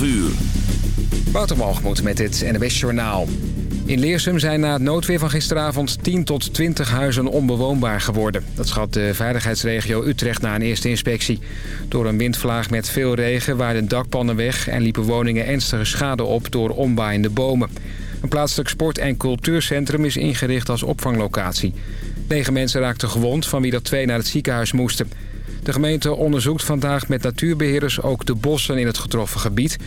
12 uur. Met het NWS Journaal. In Leersum zijn na het noodweer van gisteravond 10 tot 20 huizen onbewoonbaar geworden. Dat schat de veiligheidsregio Utrecht na een eerste inspectie. Door een windvlaag met veel regen waren dakpannen weg... en liepen woningen ernstige schade op door omwaaiende bomen. Een plaatselijk sport- en cultuurcentrum is ingericht als opvanglocatie. Negen mensen raakten gewond, van wie er twee naar het ziekenhuis moesten. De gemeente onderzoekt vandaag met natuurbeheerders ook de bossen in het getroffen gebied.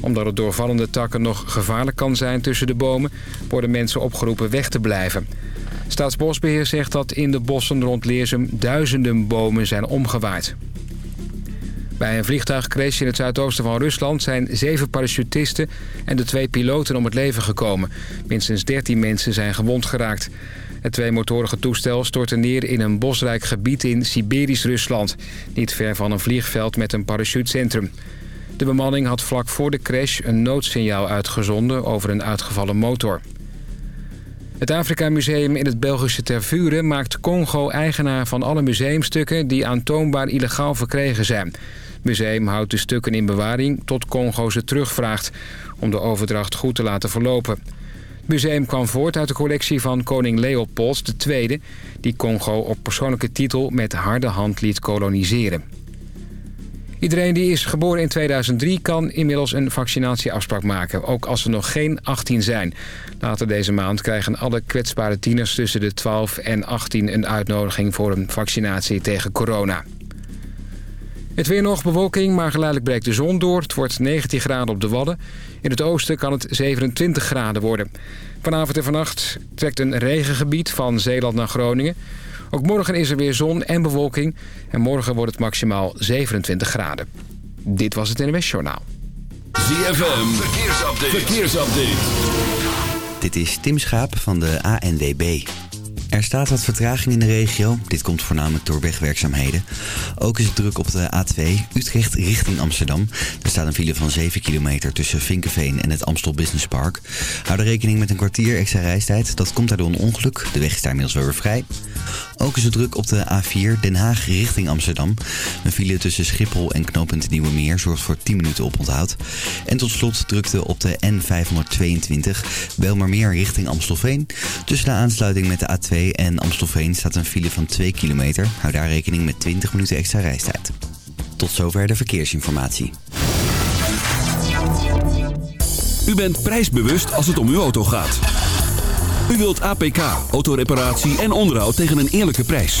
Omdat het door vallende takken nog gevaarlijk kan zijn tussen de bomen... worden mensen opgeroepen weg te blijven. Staatsbosbeheer zegt dat in de bossen rond Leersum duizenden bomen zijn omgewaaid. Bij een vliegtuigcrash in het zuidoosten van Rusland zijn zeven parachutisten en de twee piloten om het leven gekomen. Minstens 13 mensen zijn gewond geraakt. Het tweemotorige toestel stortte neer in een bosrijk gebied in Siberisch Rusland. Niet ver van een vliegveld met een parachutecentrum. De bemanning had vlak voor de crash een noodsignaal uitgezonden over een uitgevallen motor. Het Afrika Museum in het Belgische Tervuren maakt Congo eigenaar van alle museumstukken die aantoonbaar illegaal verkregen zijn. Museum houdt de stukken in bewaring tot Congo ze terugvraagt om de overdracht goed te laten verlopen. Het museum kwam voort uit de collectie van koning Leopold II... die Congo op persoonlijke titel met harde hand liet koloniseren. Iedereen die is geboren in 2003 kan inmiddels een vaccinatieafspraak maken, ook als ze nog geen 18 zijn. Later deze maand krijgen alle kwetsbare tieners tussen de 12 en 18 een uitnodiging voor een vaccinatie tegen corona. Het weer nog bewolking, maar geleidelijk breekt de zon door. Het wordt 19 graden op de Wadden. In het oosten kan het 27 graden worden. Vanavond en vannacht trekt een regengebied van Zeeland naar Groningen. Ook morgen is er weer zon en bewolking. En morgen wordt het maximaal 27 graden. Dit was het NWS Journaal. ZFM, verkeersupdate. verkeersupdate. Dit is Tim Schaap van de ANWB. Er staat wat vertraging in de regio. Dit komt voornamelijk door wegwerkzaamheden. Ook is het druk op de A2 Utrecht richting Amsterdam. Er staat een file van 7 kilometer tussen Vinkenveen en het Amstel Business Park. Hou er rekening met een kwartier extra reistijd. Dat komt daardoor een ongeluk. De weg is daar inmiddels weer vrij. Ook is het druk op de A4 Den Haag richting Amsterdam. Een file tussen Schiphol en knooppunt Nieuwe Meer zorgt voor 10 minuten oponthoud. En tot slot drukte op de N522 Belmermeer richting Amstelveen. Tussen de aansluiting met de A2 en Amstelveen staat een file van 2 kilometer. Hou daar rekening met 20 minuten extra reistijd. Tot zover de verkeersinformatie. U bent prijsbewust als het om uw auto gaat. U wilt APK, autoreparatie en onderhoud tegen een eerlijke prijs.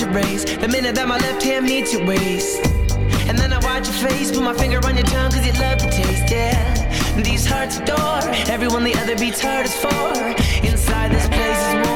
The minute that my left hand meets your waist. And then I watch your face, put my finger on your tongue cause you love the taste, yeah. These hearts adore everyone the other beats hardest for. Inside the Een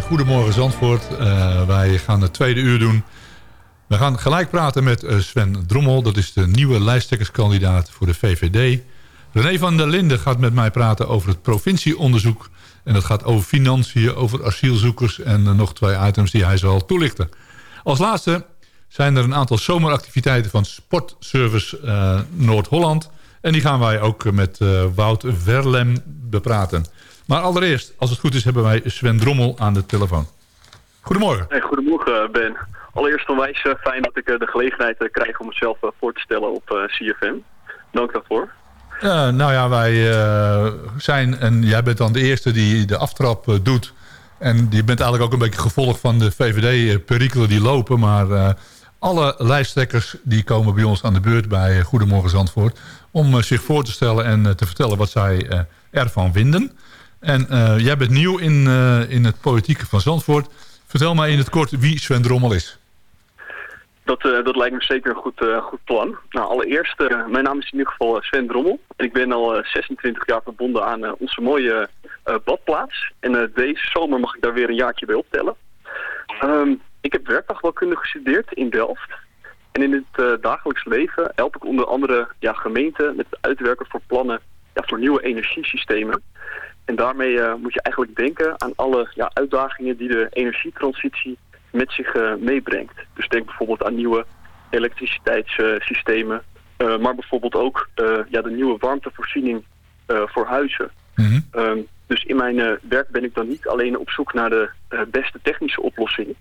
Goedemorgen Zandvoort. Uh, wij gaan het tweede uur doen. We gaan gelijk praten met uh, Sven Drommel. Dat is de nieuwe lijsttrekkerskandidaat voor de VVD. René van der Linden gaat met mij praten over het provincieonderzoek. En dat gaat over financiën, over asielzoekers... en uh, nog twee items die hij zal toelichten. Als laatste zijn er een aantal zomeractiviteiten van Sportservice Noord-Holland. En die gaan wij ook met Wout Verlem bepraten. Maar allereerst, als het goed is, hebben wij Sven Drommel aan de telefoon. Goedemorgen. Hey, goedemorgen, Ben. Allereerst onwijs uh, fijn dat ik uh, de gelegenheid uh, krijg om mezelf voor te stellen op CFM. Dank daarvoor. nou ja, wij zijn, en jij bent dan de eerste die de aftrap doet. En je bent eigenlijk ook een beetje gevolg van de VVD-perikelen die lopen. Maar alle lijsttrekkers die komen bij ons aan de beurt bij Goedemorgen Zandvoort... om zich voor te stellen en te vertellen wat zij ervan vinden... En uh, jij bent nieuw in, uh, in het politieke van Zandvoort. Vertel mij in het kort wie Sven Drommel is. Dat, uh, dat lijkt me zeker een goed, goed plan. Nou, allereerst, mijn naam is in ieder geval Sven Drommel. Ik ben al 26 jaar verbonden aan onze mooie badplaats. En deze zomer mag ik daar weer een jaartje bij optellen. Um, ik heb werkdagbouwkunde gestudeerd in Delft. En in het dagelijks leven help ik onder andere ja, gemeenten met het uitwerken voor plannen ja, voor nieuwe energiesystemen. En daarmee uh, moet je eigenlijk denken aan alle ja, uitdagingen die de energietransitie met zich uh, meebrengt. Dus denk bijvoorbeeld aan nieuwe elektriciteitssystemen, uh, maar bijvoorbeeld ook ja, de nieuwe warmtevoorziening voor huizen. Mm -hmm. dus in mijn werk ben ik dan niet alleen op zoek naar de beste technische oplossing.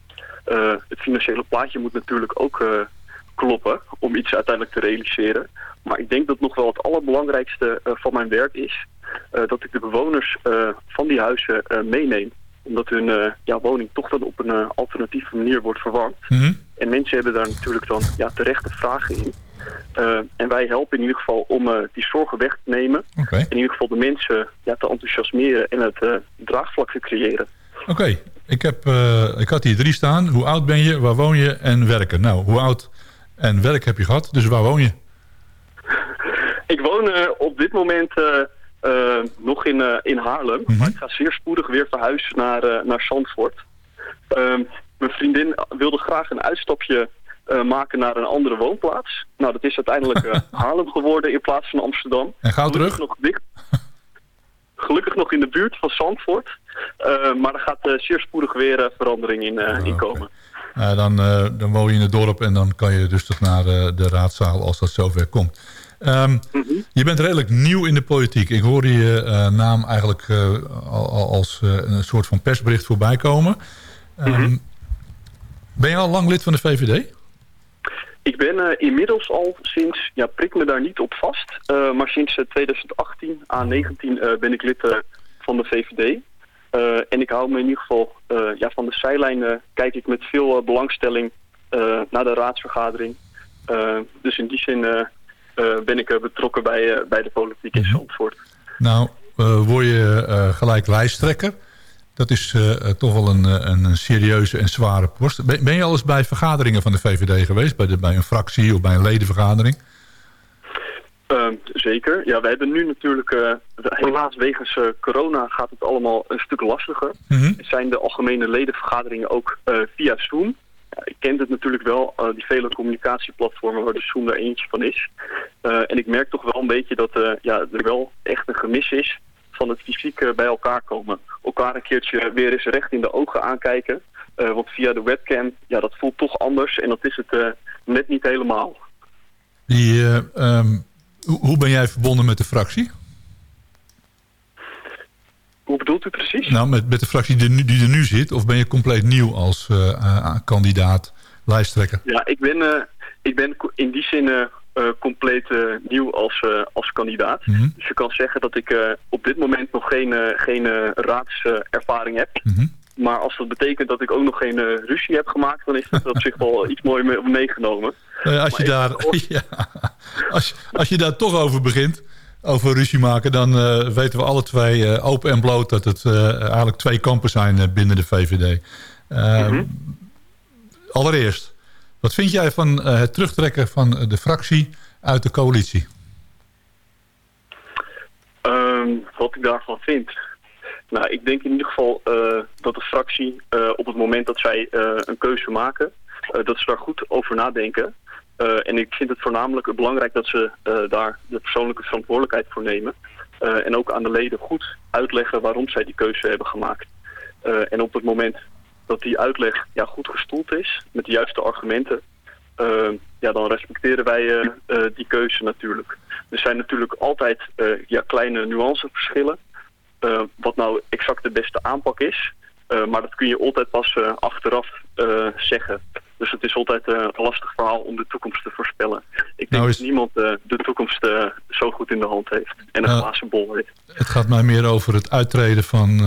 het financiële plaatje moet natuurlijk ook kloppen om iets uiteindelijk te realiseren. Maar ik denk dat nog wel het allerbelangrijkste van mijn werk is dat ik de bewoners uh, van die huizen uh, meeneem. Omdat hun ja, woning toch dan op een alternatieve manier wordt verwarmd. Mm -hmm. En mensen hebben daar natuurlijk dan ja, terechte vragen in. en wij helpen in ieder geval om die zorgen weg te nemen. Okay. In ieder geval de mensen ja, te enthousiasmeren en het draagvlak te creëren. Oké, okay. ik, heb, ik had hier drie staan. Hoe oud ben je, waar woon je en werken? Nou, hoe oud en werk heb je gehad, dus waar woon je? ik woon op dit moment nog in, uh, in Haarlem. Mm -hmm. Maar ik ga zeer spoedig weer verhuizen naar, uh, naar Zandvoort. Ehm, mijn vriendin wilde graag een uitstapje maken naar een andere woonplaats. Nou, dat is uiteindelijk Haarlem geworden in plaats van Amsterdam. En gauw terug? Nog dicht. Gelukkig nog in de buurt van Zandvoort. maar er gaat zeer spoedig weer verandering in, oh, in komen. Okay. dan, dan woon je in het dorp en dan kan je dus toch naar de raadzaal als dat zover komt. Um, mm -hmm. Je bent redelijk nieuw in de politiek. Ik hoorde je uh, naam eigenlijk uh, al, als uh, een soort van persbericht voorbij komen. Um, mm -hmm. Ben je al lang lid van de VVD? Ik ben inmiddels al sinds, ja prik me daar niet op vast, maar sinds 2018 aan 19 ben ik lid van de VVD. en ik hou me in ieder geval ja, van de zijlijn, kijk ik met veel belangstelling naar de raadsvergadering. dus in die zin ben ik betrokken bij, uh, bij de politiek in mhm. Zandvoort. Nou, word je gelijk lijsttrekker. Dat is toch wel een, een serieuze en zware post. Ben, ben, je al eens bij vergaderingen van de VVD geweest? Bij, de, bij een fractie of bij een ledenvergadering? Ehm, zeker. Ja, wij hebben nu natuurlijk, helaas wegens corona gaat het allemaal een stuk lastiger. -hmm. Zijn de algemene ledenvergaderingen ook via Zoom ik ken het natuurlijk wel, uh, die vele communicatieplatformen waar de Zoom er eentje van is. Uh, en ik merk toch wel een beetje dat uh, ja, er wel echt een gemis is van het fysiek bij elkaar komen. Elkaar een keertje weer eens recht in de ogen aankijken. want via de webcam, ja, dat voelt toch anders en dat is het net niet helemaal. Die, um, hoe ben jij verbonden met de fractie? Hoe bedoelt u precies? Nou, met, met de fractie die, die er nu zit, of ben je compleet nieuw als uh, kandidaat, lijsttrekker? Ja, ik ben, ik ben in die zin uh, compleet nieuw als, als kandidaat. Mm -hmm. Dus je kan zeggen dat ik op dit moment nog geen, geen raadservaring heb. Mm -hmm. Maar als dat betekent dat ik ook nog geen ruzie heb gemaakt, dan is dat op zich wel iets mooi mee, meegenomen. als, je daar, ja, als, als je daar toch over begint over ruzie maken... dan uh, weten we alle twee uh, open en bloot dat het uh, eigenlijk twee kampen zijn binnen de VVD. Mm -hmm. Allereerst, wat vind jij van het terugtrekken van de fractie uit de coalitie? Um, wat ik daarvan vind? Nou, ik denk in ieder geval dat de fractie op het moment dat zij een keuze maken, dat ze daar goed over nadenken. En ik vind het voornamelijk belangrijk dat ze daar de persoonlijke verantwoordelijkheid voor nemen. en ook aan de leden goed uitleggen waarom zij die keuze hebben gemaakt. en op het moment dat die uitleg ja, goed gestoeld is, met de juiste argumenten, ja, dan respecteren wij die keuze natuurlijk. Er zijn natuurlijk altijd ja, kleine nuanceverschillen. wat nou exact de beste aanpak is. maar dat kun je altijd pas achteraf zeggen. Dus het is altijd een lastig verhaal om de toekomst te voorspellen. Ik denk nou is... dat niemand de toekomst zo goed in de hand heeft. En een glazen bol heeft. Het gaat mij meer over het uittreden van,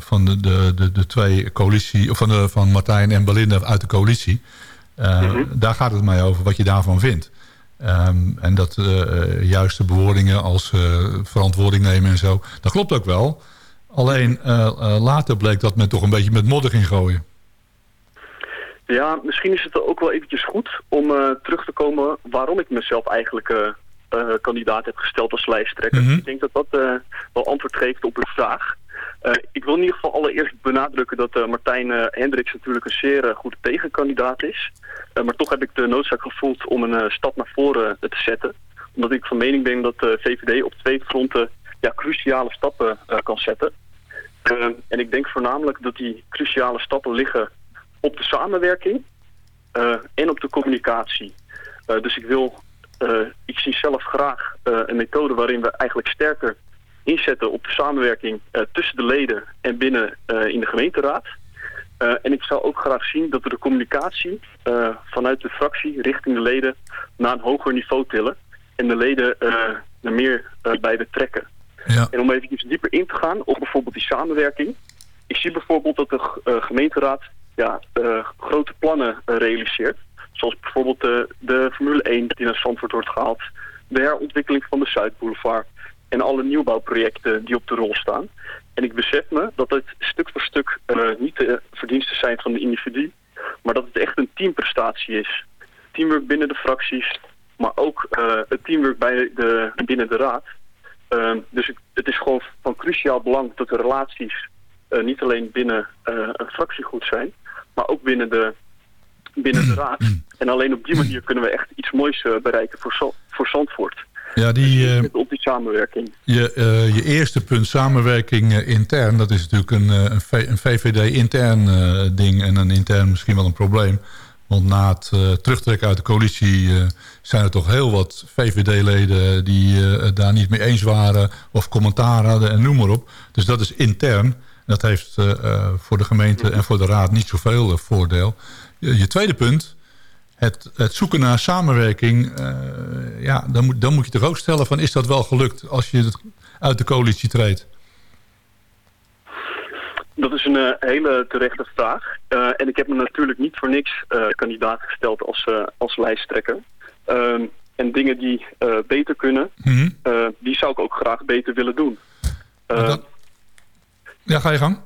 van de, de, de, de twee coalitie... Of van, de, van Martijn en Belinda uit de coalitie. Uh, Daar gaat het mij over, wat je daarvan vindt. Um, en dat uh, juiste bewoordingen als uh, verantwoording nemen en zo. Dat klopt ook wel. Alleen later bleek dat men toch een beetje met modder ging gooien. Ja, misschien is het ook wel eventjes goed om terug te komen waarom ik mezelf eigenlijk kandidaat heb gesteld als lijsttrekker. Mm -hmm. Ik denk dat dat wel antwoord geeft op uw vraag. Ik wil in ieder geval allereerst benadrukken dat Martijn Hendricks natuurlijk een zeer goede tegenkandidaat is. maar toch heb ik de noodzaak gevoeld om een stap naar voren te zetten. Omdat ik van mening ben dat de VVD op twee fronten ja, cruciale stappen kan zetten. en ik denk voornamelijk dat die cruciale stappen liggen op de samenwerking en op de communicatie. dus ik wil, ik zie zelf graag een methode waarin we eigenlijk sterker inzetten op de samenwerking tussen de leden en binnen in de gemeenteraad. En ik zou ook graag zien dat we de communicatie vanuit de fractie richting de leden naar een hoger niveau tillen. En de leden er meer bij betrekken. Ja. En om even dieper in te gaan op bijvoorbeeld die samenwerking. Ik zie bijvoorbeeld dat de gemeenteraad ja, grote plannen realiseert. Zoals bijvoorbeeld de, de Formule 1 die naar Zandvoort wordt gehaald. De herontwikkeling van de Zuidboulevard en alle nieuwbouwprojecten die op de rol staan. En ik besef me dat het stuk voor stuk niet de verdiensten zijn van de individu, maar dat het echt een teamprestatie is. Teamwork binnen de fracties, maar ook het teamwork bij de, binnen de raad. Uh, dus het is gewoon van cruciaal belang dat de relaties niet alleen binnen een fractie goed zijn, maar ook binnen de, binnen de raad. En alleen op die manier kunnen we echt iets moois bereiken voor, voor Zandvoort. Ja, die, uh, op die samenwerking. Je, uh, je eerste punt, samenwerking uh, intern, dat is natuurlijk een, een VVD-intern ding en een intern misschien wel een probleem. Want na het terugtrekken uit de coalitie zijn er toch heel wat VVD-leden die het daar niet mee eens waren of commentaar hadden en noem maar op. Dus dat is intern. Dat heeft voor de gemeente en voor de raad niet zoveel voordeel. je tweede punt, het, het zoeken naar samenwerking... Uh, ja, dan moet, dan moet je toch ook stellen van... is dat wel gelukt als je het uit de coalitie treedt? Dat is een uh, hele terechte vraag. Uh, en ik heb me natuurlijk niet voor niks kandidaat gesteld als, als lijsttrekker. Ehm, en dingen die beter kunnen, mm -hmm. die zou ik ook graag beter willen doen. Ja, ga je gang.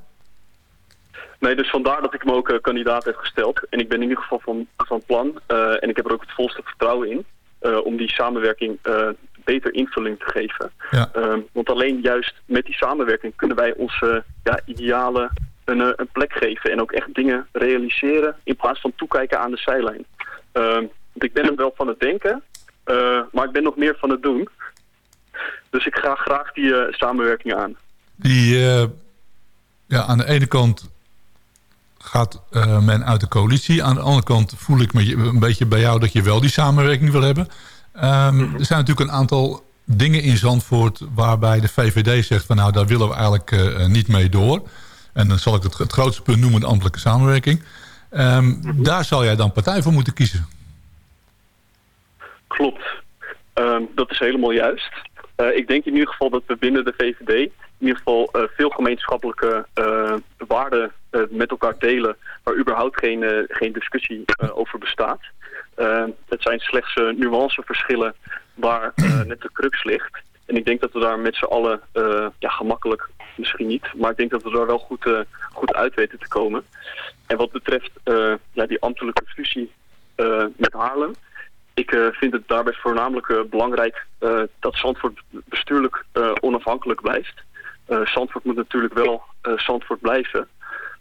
Nee, dus vandaar dat ik me ook uh, kandidaat heb gesteld. En ik ben in ieder geval van, van plan. Uh, en ik heb er ook het volste vertrouwen in. Uh, om die samenwerking beter invulling te geven. Ja. Ehm, want alleen juist met die samenwerking kunnen wij onze ja, idealen een, een, plek geven. En ook echt dingen realiseren in plaats van toekijken aan de zijlijn. Ehm, want ik ben hem wel van het denken. maar ik ben nog meer van het doen. Dus ik ga graag die samenwerking aan. Die, ja, aan de ene kant gaat uh, men uit de coalitie. Aan de andere kant voel ik me een beetje bij jou dat je wel die samenwerking wil hebben. Um, er zijn natuurlijk een aantal dingen in Zandvoort waarbij de VVD zegt van nou daar willen we eigenlijk uh, niet mee door. En dan zal ik het, het grootste punt noemen de ambtelijke samenwerking. Um, daar zal jij dan partij voor moeten kiezen. Klopt. Um, dat is helemaal juist. Uh, ik denk in ieder geval dat we binnen de VVD in ieder geval uh, veel gemeenschappelijke uh, waarden uh, met elkaar delen... waar überhaupt geen, geen discussie over bestaat. het zijn slechts nuanceverschillen waar net de crux ligt. En ik denk dat we daar met z'n allen, ja gemakkelijk misschien niet... maar ik denk dat we daar wel goed, goed uit weten te komen. En wat betreft ja, die ambtelijke fusie met Haarlem... Ik vind het daarbij voornamelijk belangrijk dat Zandvoort bestuurlijk onafhankelijk blijft. Zandvoort moet natuurlijk wel Zandvoort blijven.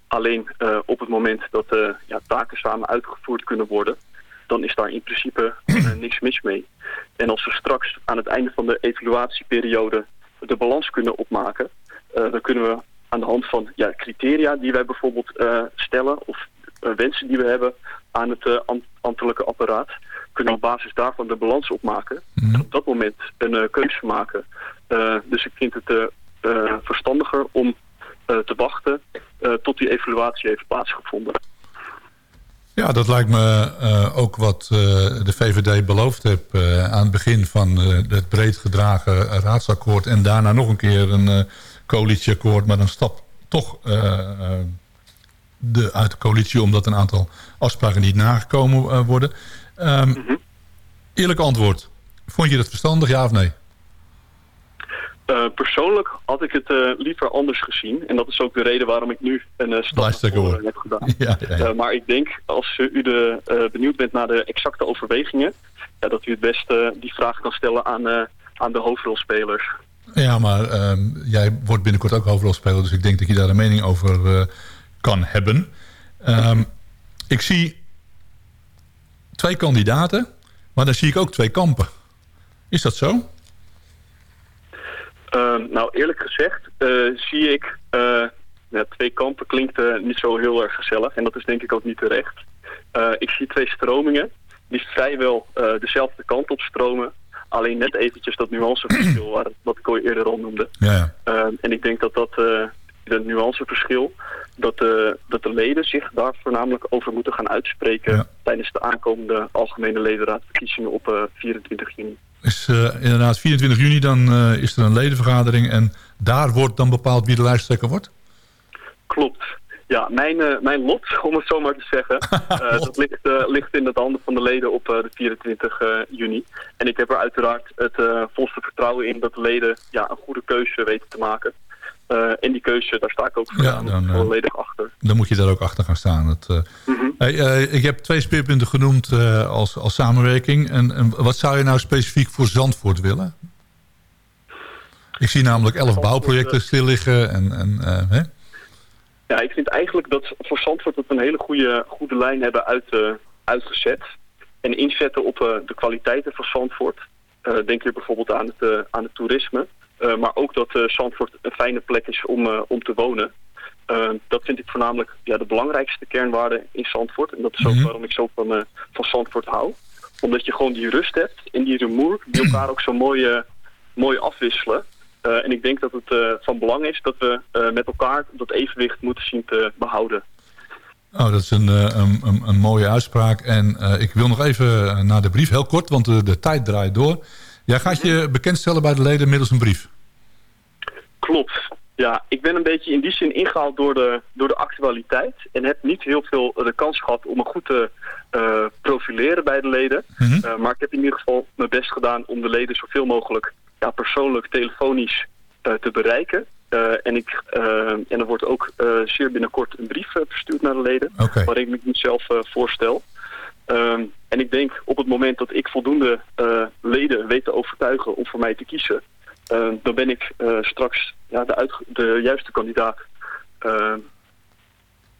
Alleen op het moment dat ja, taken samen uitgevoerd kunnen worden... dan is daar in principe niks mis mee. En als we straks aan het einde van de evaluatieperiode de balans kunnen opmaken... dan kunnen we aan de hand van ja, criteria die wij bijvoorbeeld stellen... of wensen die we hebben aan het ambtelijke apparaat kunnen op basis daarvan de balans opmaken. Mhm. En op dat moment een keuze maken. Dus ik vind het verstandiger om te wachten tot die evaluatie heeft plaatsgevonden. Ja, dat lijkt me ook wat de VVD beloofd heeft aan het begin van het breed gedragen raadsakkoord. En daarna nog een keer een coalitieakkoord, maar dan stap toch de, uit de coalitie omdat een aantal afspraken niet nagekomen worden. Um, Eerlijk antwoord. Vond je dat verstandig, ja of nee? Uh, persoonlijk had ik het uh, liever anders gezien. En dat is ook de reden waarom ik nu een uh, stap heb gedaan. Ja, ja, ja. maar ik denk, als u de, benieuwd bent naar de exacte overwegingen... dat u het beste die vraag kan stellen aan, aan de hoofdrolspelers. Ja, maar ehm, jij wordt binnenkort ook hoofdrolspeler... dus ik denk dat je daar een mening over kan hebben. Um, ik zie twee kandidaten, maar dan zie ik ook twee kampen. Is dat zo? Uh, nou, eerlijk gezegd uh, zie ik... Uh, ja, twee kampen klinkt uh, niet zo heel erg gezellig. En dat is denk ik ook niet terecht. ik zie twee stromingen die vrijwel dezelfde kant op stromen. Alleen net eventjes dat nuanceverschil wat ik al eerder al noemde. Ja, ja. en ik denk dat dat het nuanceverschil... Dat de, dat de leden zich daar voornamelijk over moeten gaan uitspreken... tijdens de aankomende algemene ledenraadverkiezingen op 24 eh, juni. Is uh, inderdaad 24 juni, dan uh, is er een ledenvergadering... en daar wordt dan bepaald wie de lijsttrekker wordt? Klopt. Ja, mijn, uh, mijn lot, om het zo maar te zeggen, dat ligt, ligt in de handen van de leden op de 24 juni. En ik heb er uiteraard het volste vertrouwen in dat de leden ja, een goede keuze weten te maken. Uh, en die keuze, daar sta ik ook ja, dan, eh, volledig achter. Dan moet je daar ook achter gaan staan. Het, uh, mm -hmm. hey, ik heb twee speerpunten genoemd als, als samenwerking. En, en, wat zou je nou specifiek voor Zandvoort willen? Ik zie namelijk elf bouwprojecten stil liggen. En, en, hè? Ja, ik vind eigenlijk dat voor Zandvoort dat we een hele goede, goede lijn hebben uit, uitgezet. En inzetten op de kwaliteiten van Zandvoort. denk je bijvoorbeeld aan het, aan het toerisme. Eh, maar ook dat uh, Zandvoort een fijne plek is om, uh, om te wonen. dat vind ik voornamelijk ja, de belangrijkste kernwaarde in Zandvoort. En dat is ook mhm. waarom ik zo van, van Zandvoort hou. Omdat je gewoon die rust hebt en die rumoer die elkaar ook zo mooi, mooi afwisselen. en ik denk dat het van belang is dat we met elkaar dat evenwicht moeten zien te behouden. Oh, dat is een, een, een, een mooie uitspraak. En ik wil nog even naar de brief, heel kort, want de, de tijd draait door. Jij gaat je bekendstellen bij de leden middels een brief. Klopt. Ja, ik ben een beetje in die zin ingehaald door de, door de actualiteit. En heb niet heel veel de kans gehad om me goed te uh, profileren bij de leden. Mhm. uh, maar ik heb in ieder geval mijn best gedaan om de leden zoveel mogelijk ja, persoonlijk, telefonisch uh, te bereiken. en, ik, en er wordt ook zeer binnenkort een brief verstuurd naar de leden. Okay. Waarin ik mezelf voorstel. Um, en ik denk op het moment dat ik voldoende uh, leden weet te overtuigen om voor mij te kiezen... Uh, dan ben ik uh, straks ja, de, de, juiste kandidaat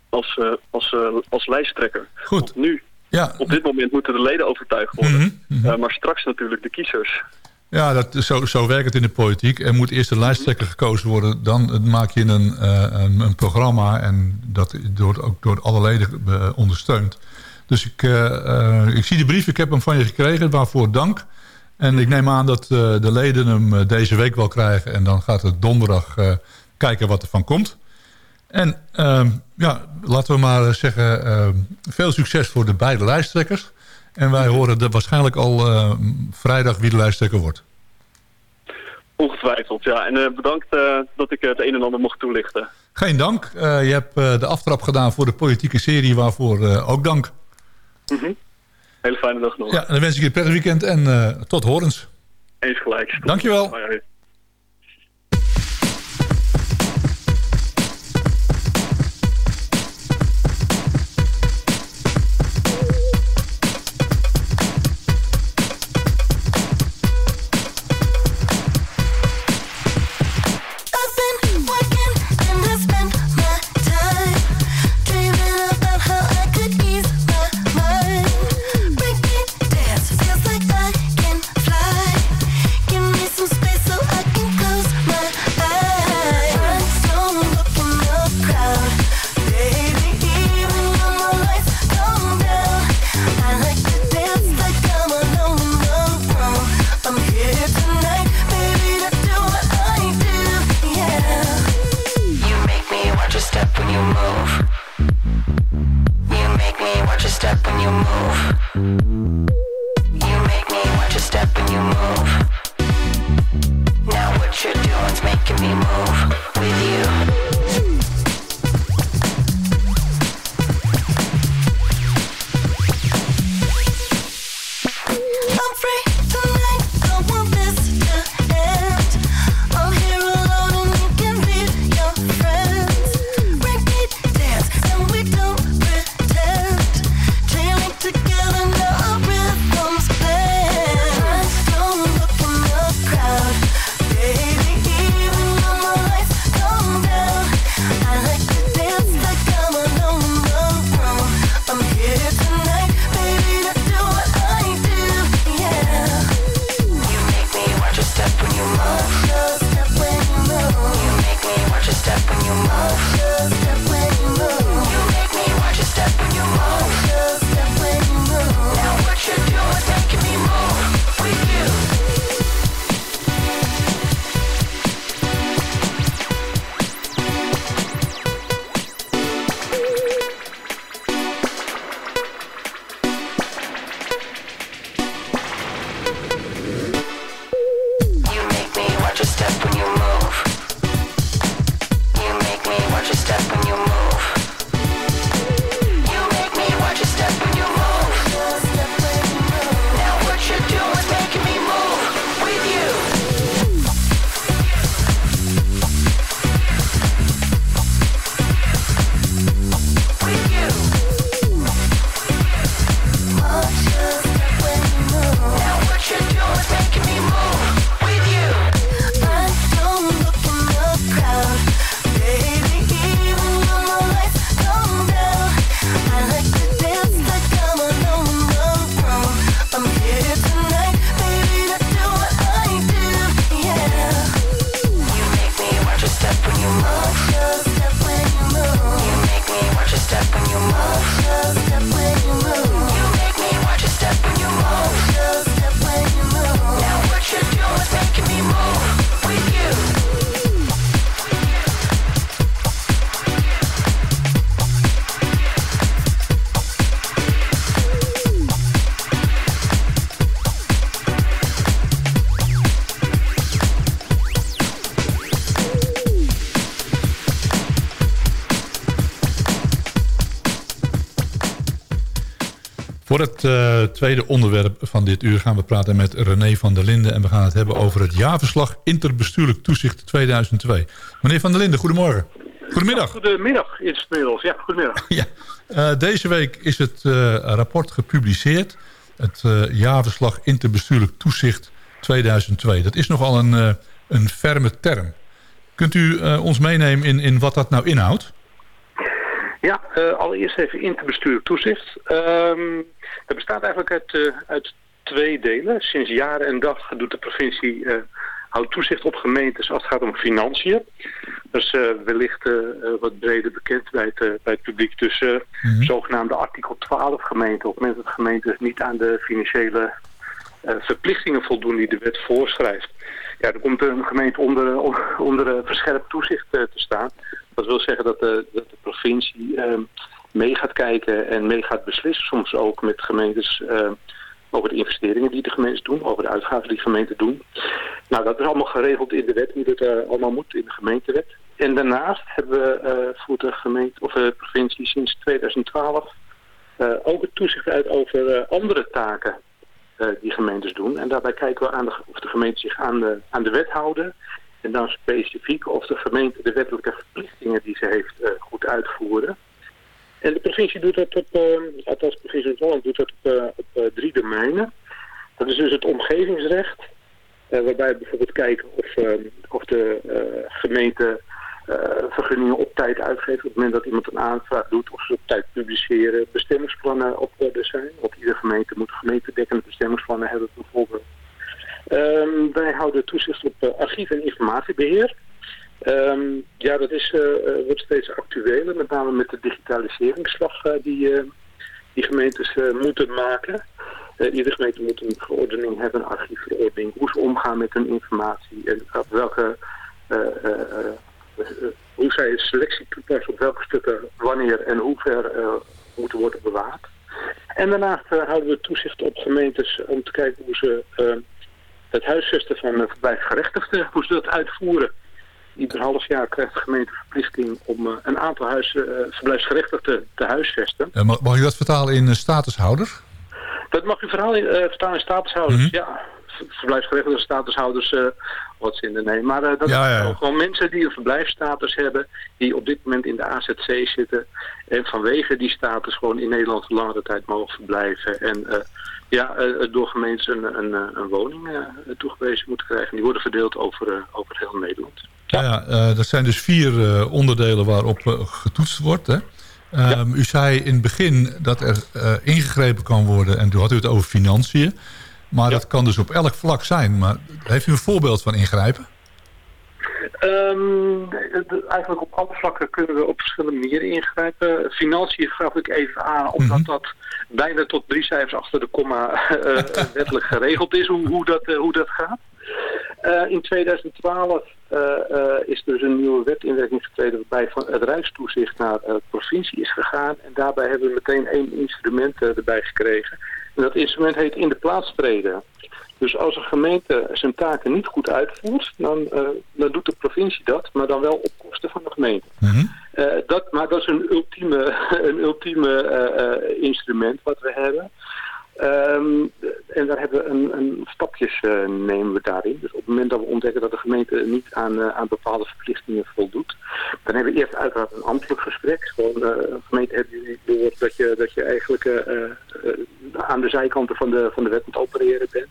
als, als, als lijsttrekker. Goed. nu, ja. op dit moment moeten de leden overtuigd worden. Mm -hmm. maar straks natuurlijk de kiezers. Ja, dat, zo, zo werkt het in de politiek. Er moet eerst een lijsttrekker gekozen worden. Dan maak je een, een, een programma en dat wordt ook door alle leden ondersteund. Dus ik, uh, ik zie de brief, ik heb hem van je gekregen, waarvoor dank. En ik neem aan dat uh, de leden hem deze week wel krijgen. En dan gaat het donderdag kijken wat er van komt. En ehm, ja, laten we maar zeggen, ehm, veel succes voor de beide lijsttrekkers. En wij horen de, waarschijnlijk al vrijdag wie de lijsttrekker wordt. Ongetwijfeld, ja. En bedankt dat ik het een en ander mocht toelichten. Geen dank. je hebt de aftrap gedaan voor de politieke serie, waarvoor ook dank. Mm Hele fijne dag nog. Ja, dan wens ik je een prettig weekend en uh, tot horens. Eens gelijk. Dankjewel. Bye. Het uh, tweede onderwerp van dit uur gaan we praten met René van der Linden. En we gaan het hebben over het jaarverslag Interbestuurlijk Toezicht 2002. Meneer van der Linden, goedemorgen. Goedemiddag. Goedemiddag, inmiddels. Ja, goedemiddag. ja. Uh, deze week is het uh, rapport gepubliceerd. Het jaarverslag Interbestuurlijk Toezicht 2002. Dat is nogal een, een ferme term. Kunt u ons meenemen in, in wat dat nou inhoudt? Ja, uh, allereerst even interbestuurlijk toezicht. Um, het bestaat eigenlijk uit, uh, uit twee delen. Sinds jaren en dag doet de provincie uh, houdt toezicht op gemeentes als het gaat om financiën. Dat is wellicht wat breder bekend bij het, bij het publiek. Dus mm -hmm. zogenaamde artikel 12 gemeenten. Op het moment dat gemeentes niet aan de financiële verplichtingen voldoen die de wet voorschrijft. Ja, dan komt een gemeente onder, onder verscherpt toezicht te staan. Dat wil zeggen dat de, dat de provincie uh, mee gaat kijken en mee gaat beslissen. Soms ook met gemeentes uh, over de investeringen die de gemeentes doen. Over de uitgaven die gemeenten doen. Nou, dat is allemaal geregeld in de wet, hoe dat uh, allemaal moet in de gemeentewet. En daarnaast hebben we, voert de, gemeente, of de provincie sinds 2012 ook het toezicht uit over andere taken die gemeentes doen. En daarbij kijken we aan of de gemeenten zich aan de, aan de wet houden en dan specifiek of de gemeente de wettelijke verplichtingen die ze heeft uh, goed uitvoeren. En de provincie doet dat op, uh, althans provincie Holland doet dat op, op drie domeinen. Dat is dus het omgevingsrecht, waarbij we bijvoorbeeld kijken of, of de gemeente vergunningen op tijd uitgeeft. Op het moment dat iemand een aanvraag doet of ze op tijd publiceren. Bestemmingsplannen op orde zijn. Want iedere gemeente moet gemeentedekkende bestemmingsplannen hebben bijvoorbeeld. Um, wij houden toezicht op uh, archief- en informatiebeheer. Um, ja, dat is, uh, wordt steeds actueler, met name met de digitaliseringsslag die, die gemeentes moeten maken. iedere gemeente moet een verordening hebben, een archiefverordening, hoe ze omgaan met hun informatie en op welke hoe zij selectie toepassen op welke stukken wanneer en hoe ver moeten worden bewaard. En daarnaast houden we toezicht op gemeentes om te kijken hoe ze het huisvesten van verblijfsgerechtigden, hoe ze dat uitvoeren. Ieder half jaar krijgt de gemeente verplichting om een aantal huis, verblijfsgerechtigden te huisvesten. mag, mag je dat vertalen in statushouder? Dat mag u verhaal uh, verstaan in statushouders, mm -hmm. ja. Verblijfsgerechtigde statushouders, uh, wat zin nee. Maar uh, dat ja, ja. zijn gewoon mensen die een verblijfsstatus hebben, die op dit moment in de AZC zitten. En vanwege die status gewoon in Nederland langere tijd mogen verblijven. En ja, door gemeentes een, een, een woning toegewezen moeten krijgen. Die worden verdeeld over, over heel Nederland. Ja, ja dat zijn dus vier onderdelen waarop getoetst wordt, hè? Um, U zei in het begin dat er ingegrepen kan worden... en toen had u het over financiën. Maar ja. dat kan dus op elk vlak zijn. Maar heeft u een voorbeeld van ingrijpen? Um, eigenlijk op alle vlakken kunnen we op verschillende manieren ingrijpen. Financiën gaf ik even aan, omdat mm -hmm. dat bijna tot drie cijfers achter de komma uh, wettelijk geregeld is, hoe, hoe, dat, uh, hoe dat gaat. Uh, in 2012 uh, uh, is dus een nieuwe wet in werking getreden waarbij van het Rijkstoezicht naar de provincie is gegaan. En daarbij hebben we meteen één instrument erbij gekregen. En dat instrument heet in de plaats treden. Dus als een gemeente zijn taken niet goed uitvoert, dan, dan doet de provincie dat, maar dan wel op kosten van de gemeente. Mm -hmm. dat, maar dat is een ultieme, een ultieme instrument wat we hebben. Um, en daar hebben we een, een stapjes uh, nemen we daarin. Dus op het moment dat we ontdekken dat de gemeente niet aan, uh, aan bepaalde verplichtingen voldoet, dan hebben we eerst uiteraard een ambtelijk gesprek. Gewoon, uh, gemeente hebben jullie door dat je, dat je eigenlijk aan de zijkanten van de, van de wet moet opereren bent.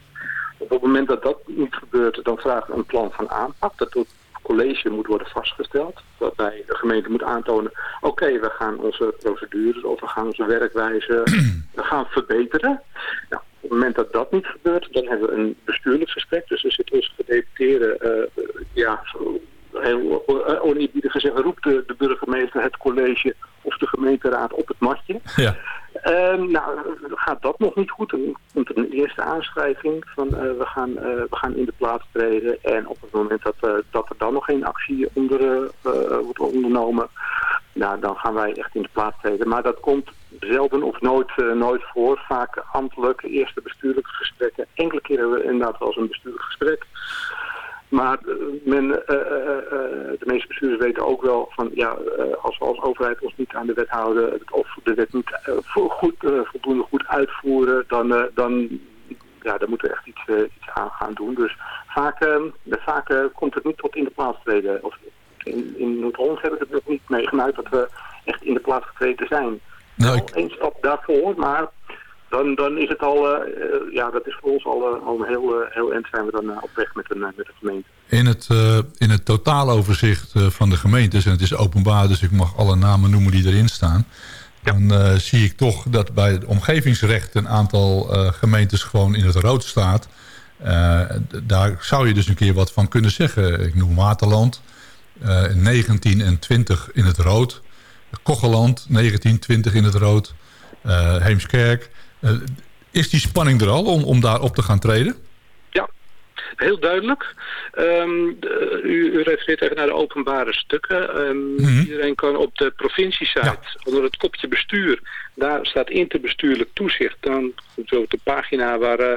Op het moment dat dat niet gebeurt, dan vragen we een plan van aanpak. Dat college moet worden vastgesteld. Dat wij de gemeente moet aantonen, oké, okay, we gaan onze procedures of we gaan onze werkwijze we gaan verbeteren. Nou, op het moment dat dat niet gebeurt, dan hebben we een bestuurlijk gesprek. Dus er zit onze gedeputeerde, uh, ja, heel oneerbiedig gezegd, roept de, de burgemeester, het college of de gemeenteraad op het matje. Ja. Um, nou, gaat dat nog niet goed. Dan komt een eerste aanschrijving van uh, we, gaan, uh, we gaan in de plaats treden. En op het moment dat, uh, dat er dan nog geen actie onder, wordt ondernomen, nou, dan gaan wij echt in de plaats treden. Maar dat komt zelden of nooit, nooit voor. Vaak ambtelijk, eerste bestuurlijke gesprekken. Enkele keren hebben we inderdaad wel eens een bestuurlijk gesprek. Maar men, uh, uh, de meeste bestuurders weten ook wel van ja, als we als overheid ons niet aan de wet houden of de wet niet goed, voldoende goed uitvoeren, dan, dan, ja, dan moeten we echt iets, iets aan gaan doen. Dus vaak, vaak komt het niet tot in de plaats treden. Of in, in Noord-Holland heb ik het nog niet meegemaakt dat we echt in de plaats getreden zijn. Nou, ik... Eén stap daarvoor, maar dan, dan is het al, uh, ja, dat is voor ons al, uh, al een heel, uh, heel eind zijn we dan op weg met, een, met de gemeente. In het, in het totaaloverzicht van de gemeentes, en het is openbaar, dus ik mag alle namen noemen die erin staan. Ja. Dan zie ik toch dat bij het omgevingsrecht een aantal gemeentes gewoon in het rood staat. daar zou je dus een keer wat van kunnen zeggen. Ik noem Waterland, 19 en 20 in het rood. Kocheland, 19, 20 in het rood. Heemskerk, is die spanning er al om, om daar op te gaan treden? Ja, heel duidelijk. Um, de, u, u, refereert even naar de openbare stukken. Um, mm -hmm. Iedereen kan op de provinciesite, ja. onder het kopje bestuur... daar staat interbestuurlijk toezicht. Dan zo op de pagina waar, uh,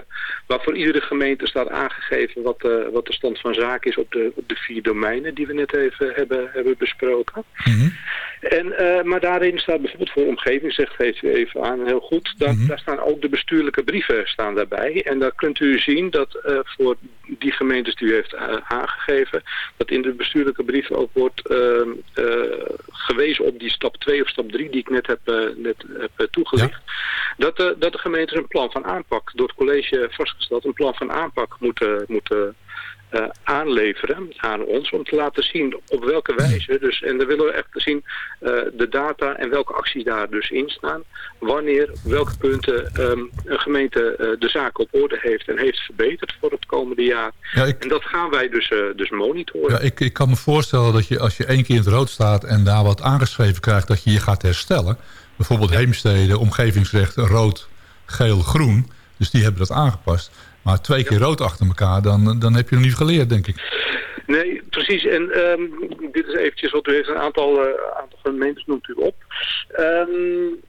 waar voor iedere gemeente staat aangegeven... wat, uh, wat de stand van zaken is op de, op de vier domeinen... die we net even hebben, hebben besproken. Mm -hmm. En, uh, maar daarin staat bijvoorbeeld voor omgevingsrecht, geeft u even aan, heel goed. Daar, mm -hmm. daar, staan ook de bestuurlijke brieven staan daarbij. En daar kunt u zien dat voor die gemeentes die u heeft aangegeven... dat in de bestuurlijke brieven ook wordt gewezen op die stap 2 of stap 3... die ik net heb, net heb toegelicht. Ja. Dat, dat de gemeentes een plan van aanpak door het college vastgesteld... een plan van aanpak moeten... moeten uh, aanleveren aan ons om te laten zien op welke wijze. Dus, en dan willen we echt zien uh, de data en welke acties daar dus in staan. Wanneer, welke punten um, een gemeente uh, de zaak op orde heeft en heeft verbeterd voor het komende jaar. Ja, ik... En dat gaan wij dus, dus monitoren. Ja, ik, ik kan me voorstellen dat je als je één keer in het rood staat en daar wat aangeschreven krijgt dat je je gaat herstellen. Bijvoorbeeld Heemstede, omgevingsrecht, rood, geel, groen. Dus die hebben dat aangepast. Maar twee keer rood achter elkaar, dan, dan heb je nog niet geleerd, denk ik. Nee, precies. En ehm, dit is eventjes wat u heeft een aantal, uh, aantal gemeentes noemt u op. Um,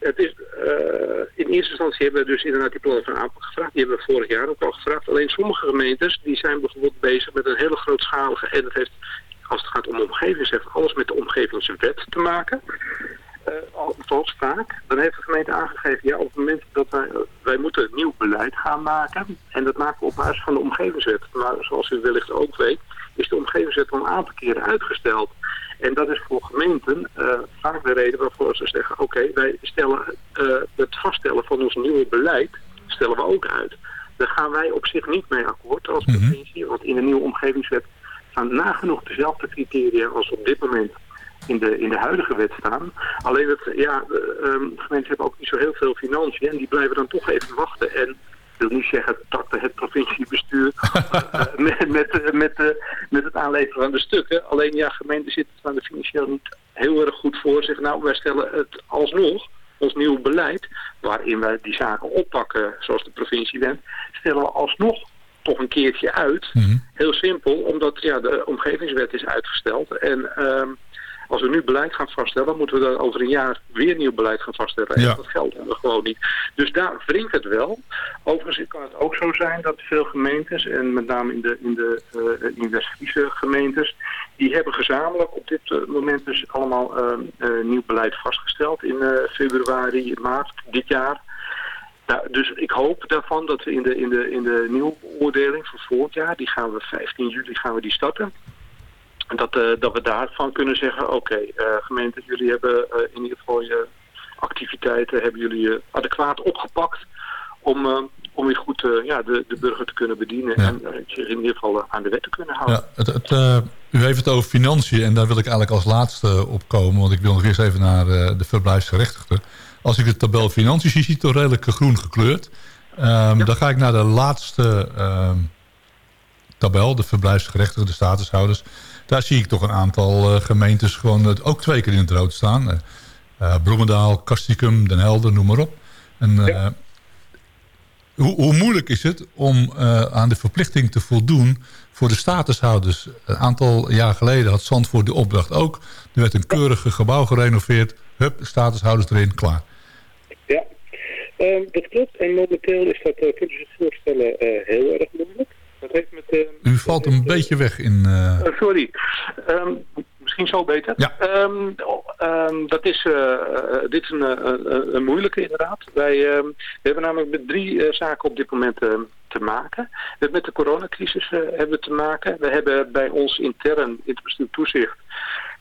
het is, uh, in eerste instantie hebben we dus inderdaad die plannen van aanpak gevraagd. Die hebben we vorig jaar ook al gevraagd. Alleen sommige gemeentes die zijn bijvoorbeeld bezig met een hele grootschalige... en dat heeft, als het gaat om omgevingswet, alles met de omgevingswet te maken. Uh, althans vaak. Dan heeft de gemeente aangegeven, ja, op het moment dat wij, wij moeten nieuw beleid gaan maken. En dat maken we op basis van de omgevingswet. Maar zoals u wellicht ook weet, is de omgevingswet al een aantal keren uitgesteld. En dat is voor gemeenten uh, vaak de reden waarvoor ze zeggen... oké, wij stellen uh, het vaststellen van ons nieuwe beleid stellen we ook uit. Daar gaan wij op zich niet mee akkoord als mhm. provincie. Mm -hmm. Want in de nieuwe omgevingswet staan nagenoeg dezelfde criteria als op dit moment in de, in de huidige wet staan. Alleen het, ja, de, um, gemeenten hebben ook niet zo heel veel financiën en die blijven dan toch even wachten. En ik wil niet zeggen takte het provinciebestuur uh, met, met, met, uh, met het aanleveren van de stukken. Alleen ja, gemeenten zitten het aan de financieel niet heel erg goed voor zich. Nou, wij stellen het alsnog, ons nieuw beleid, waarin wij die zaken oppakken zoals de provincie bent, stellen we alsnog toch een keertje uit. Mm -hmm. Heel simpel, omdat ja, de omgevingswet is uitgesteld. En um, als we nu beleid gaan vaststellen, moeten we dan over een jaar weer nieuw beleid gaan vaststellen. En ja. dat geldt we gewoon niet. Dus daar wringt het wel. Overigens kan het ook zo zijn dat veel gemeentes, en met name in de, in de uh, in West-Friese gemeentes, die hebben gezamenlijk op dit uh, moment dus allemaal uh, nieuw beleid vastgesteld in februari, maart dit jaar. Nou, dus ik hoop daarvan dat we in de, in de, in de nieuwe beoordeling voor volgend jaar, die gaan we 15 juli gaan we die starten. Dat, uh, dat we daarvan kunnen zeggen, oké, okay, uh, gemeente, jullie hebben uh, in ieder geval je activiteiten, hebben jullie adequaat opgepakt om, om weer goed ja, de, de burger te kunnen bedienen ja. en zich in ieder geval aan de wet te kunnen houden. Ja, het, het, u heeft het over financiën en daar wil ik eigenlijk als laatste op komen, want ik wil nog eerst even naar de verblijfsgerechtigden. Als ik de tabel financiën zie, ziet het toch redelijk groen gekleurd. Um, ja. Dan ga ik naar de laatste um, tabel, de verblijfsgerechtigden, de statushouders. Daar zie ik toch een aantal uh, gemeentes gewoon uh, ook twee keer in het rood staan. Uh, Bloemendaal, Castricum, Den Helder, noem maar op. En, ja. hoe, hoe, moeilijk is het om aan de verplichting te voldoen voor de statushouders? Een aantal jaar geleden had Zandvoort de opdracht ook. Er werd een keurige gebouw gerenoveerd. Hup, statushouders erin, klaar. Ja, uh, dat klopt. En momenteel is dat, uh, kunnen je zich voorstellen, uh, heel erg moeilijk. Dat heeft met, U valt een beetje weg in... sorry. Um, misschien zo beter. Ja. Um, um, dat is, dit is een, een, een, moeilijke inderdaad. Wij we hebben namelijk met drie zaken op dit moment te maken. We hebben met de coronacrisis hebben we te maken. We hebben bij ons intern in het bestuur toezicht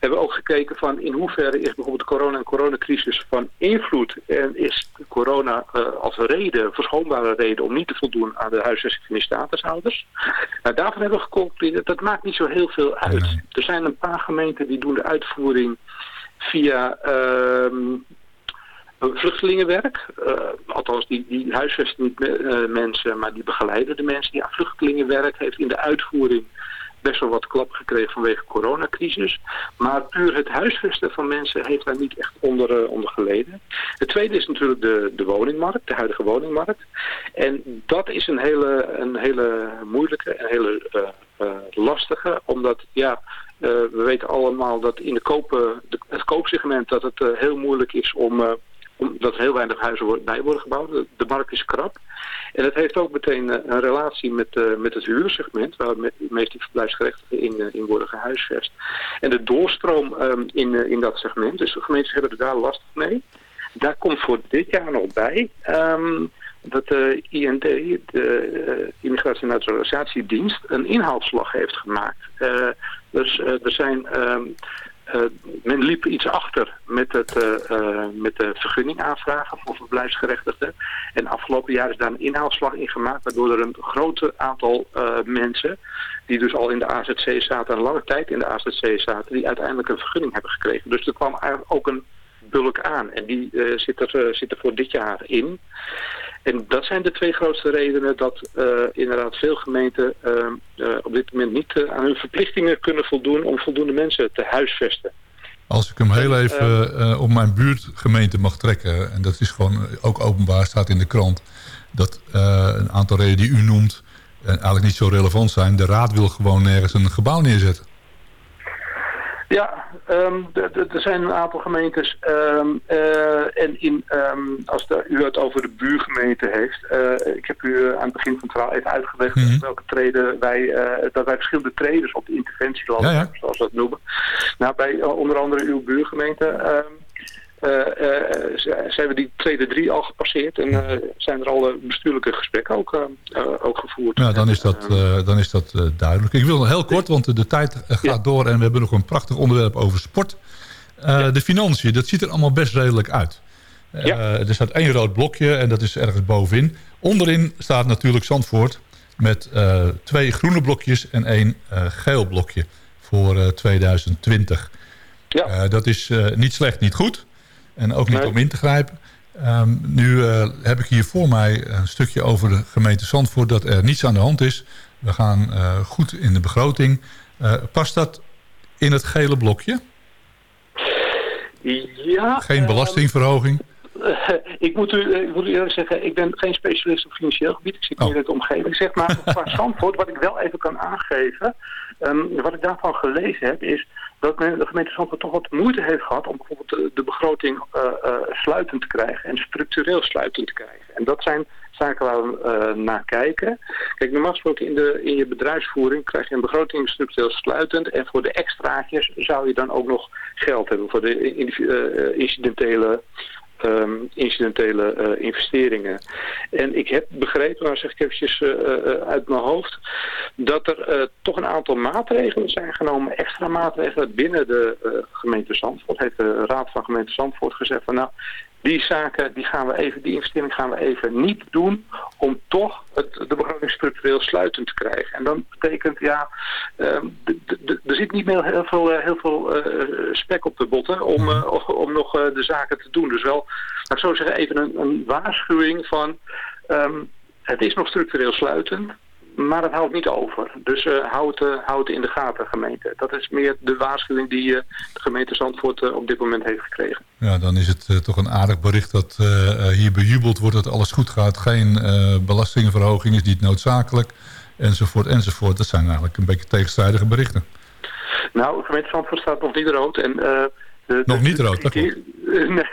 hebben we ook gekeken van in hoeverre is bijvoorbeeld de corona- en coronacrisis van invloed en is corona uh, als reden, verschoonbare reden om niet te voldoen aan de huisvesting van die statushouders. Nou, daarvan hebben we geconcludeerd, dat maakt niet zo heel veel uit. Nee. Er zijn een paar gemeenten die doen de uitvoering via uh, vluchtelingenwerk. Uh, althans, die, die huisvesten niet uh, mensen, maar die begeleiden de mensen aan vluchtelingenwerk heeft in de uitvoering best wel wat klap gekregen vanwege de coronacrisis. Maar puur het huisvesten van mensen heeft daar niet echt onder, uh, onder geleden. Het tweede is natuurlijk de, de woningmarkt, de huidige woningmarkt. En dat is een hele, een hele moeilijke en hele lastige, omdat ja, we weten allemaal dat in de kopen, de, het koopsegment dat het heel moeilijk is om omdat heel weinig huizen bij worden gebouwd. De, markt is krap. En dat heeft ook meteen uh, een relatie met, uh, met het huursegment, waar de meeste verblijfsgerechtigden in, uh, in worden gehuisvest. En de doorstroom um, in, in dat segment, dus de gemeentes hebben er daar last mee. Daar komt voor dit jaar nog bij um, dat de IND, de Immigratie- en Naturalisatiedienst, een inhaalslag heeft gemaakt. dus er zijn... Um, uh, men liep iets achter met, het, uh, uh, met de vergunning aanvragen voor verblijfsgerechtigden. En afgelopen jaar is daar een inhaalslag in gemaakt, waardoor er een groot aantal mensen, die dus al in de AZC zaten, een lange tijd in de AZC zaten, die uiteindelijk een vergunning hebben gekregen. Dus er kwam eigenlijk ook een bulk aan en die zit, er, zit er voor dit jaar in. En dat zijn de twee grootste redenen dat uh, inderdaad veel gemeenten uh, uh, op dit moment niet aan hun verplichtingen kunnen voldoen om voldoende mensen te huisvesten. Als ik hem heel even op mijn buurtgemeente mag trekken, en dat is gewoon ook openbaar, staat in de krant, dat een aantal redenen die u noemt, eigenlijk niet zo relevant zijn. De raad wil gewoon nergens een gebouw neerzetten. Ja, um, er zijn een aantal gemeentes. Um, uh, en in, um, als de, u het over de buurgemeente heeft. Uh, ik heb u aan het begin van het verhaal even uitgelegd mm -hmm. welke treden wij, uh, dat wij verschillende treders op de interventieland ja, ja. hebben, zoals we dat noemen. Nou, bij onder andere uw buurgemeente zijn we die tweede drie al gepasseerd en zijn er al bestuurlijke gesprekken ook, ook gevoerd. Ja, dan is dat, dan is dat duidelijk. Ik wil nog heel kort, want de tijd gaat ja. door en we hebben nog een prachtig onderwerp over sport. Ja. De financiën, dat ziet er allemaal best redelijk uit. Ja. er staat één rood blokje en dat is ergens bovenin. Onderin staat natuurlijk Zandvoort met twee groene blokjes en één geel blokje voor 2020. Ja. dat is niet slecht, niet goed. En ook niet nee. om in te grijpen. Um, nu uh, heb ik hier voor mij een stukje over de gemeente Zandvoort... dat er niets aan de hand is. We gaan uh, goed in de begroting. Uh, past dat in het gele blokje? Ja. Geen belastingverhoging? ik, moet u, ik moet u eerlijk zeggen, ik ben geen specialist op financieel gebied. Ik zit oh. meer in de omgeving. Zeg maar, qua Zandvoort, wat ik wel even kan aangeven... Um, wat ik daarvan gelezen heb, is dat de gemeente Zandvoort toch wat moeite heeft gehad om bijvoorbeeld de, begroting uh, uh, sluitend te krijgen en structureel sluitend te krijgen. En dat zijn zaken waar we uh, naar kijken. Kijk, normaal gesproken in, de, in je bedrijfsvoering krijg je een begroting structureel sluitend en voor de extraatjes zou je dan ook nog geld hebben voor de incidentele um, incidentele uh, investeringen. En ik heb begrepen, maar zeg ik eventjes uh, uit mijn hoofd, dat er toch een aantal maatregelen zijn genomen, extra maatregelen binnen de gemeente Zandvoort. Heeft de Raad van Gemeente Zandvoort gezegd van nou, die zaken, die gaan we even, die investering gaan we even niet doen om toch het, de begroting structureel sluitend te krijgen. En dan betekent, ja, um, er zit niet meer heel veel, heel veel uh, spek op de botten om, uh, om nog uh, de zaken te doen. Dus wel, laat ik zo zeggen, even een, een waarschuwing van, um, het is nog structureel sluitend. Maar dat houdt niet over. Dus uh, houd, uh, houd in de gaten, gemeente. Dat is meer de waarschuwing die uh, de gemeente Zandvoort op dit moment heeft gekregen. Ja, dan is het toch een aardig bericht dat hier bejubeld wordt dat alles goed gaat. Geen belastingenverhoging is niet noodzakelijk. Enzovoort, enzovoort. Dat zijn eigenlijk een beetje tegenstrijdige berichten. Nou, de gemeente Zandvoort staat nog niet rood. En Nog niet rood, dat klopt.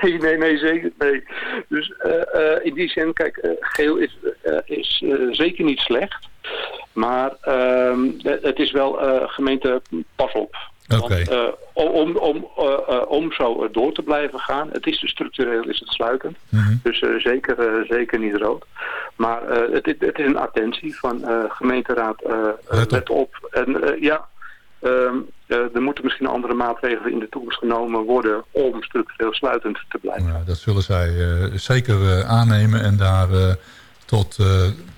Nee, nee, nee, zeker nee. Dus uh, uh, in die zin, kijk, geel is, is zeker niet slecht. Maar ehm, het is wel gemeente, pas op. Okay. Want, om, om, om zo door te blijven gaan, het is dus structureel is het sluitend. Mm -hmm. Dus zeker, zeker niet rood. Maar het, het, is een attentie van gemeenteraad, let op. En ja, Um, uh, er moeten misschien andere maatregelen in de toekomst genomen worden om structureel sluitend te blijven. Dat zullen zij uh, zeker uh, aannemen en daar tot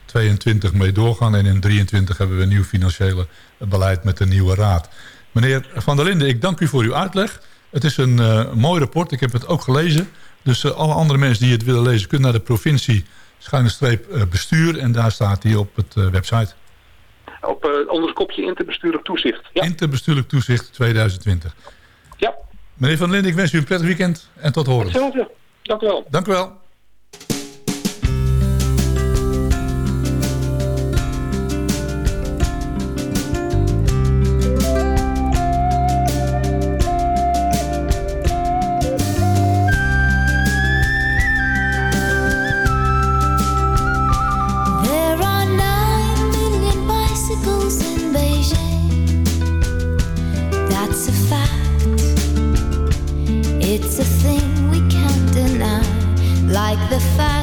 22 mee doorgaan. En in 23 hebben we een nieuw financiële beleid met een nieuwe raad. Meneer Van der Linden, ik dank u voor uw uitleg. Het is een mooi rapport, ik heb het ook gelezen. Dus alle andere mensen die het willen lezen kunnen naar de provincie schuine streep bestuur. En daar staat hij op het website op, uh, onder het kopje interbestuurlijk toezicht. Ja. Interbestuurlijk toezicht 2020. Ja. Meneer Van Linden, ik wens u een prettig weekend en tot horen. Hetzelfde. Dank u wel. Dank u wel. the fire.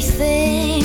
everything.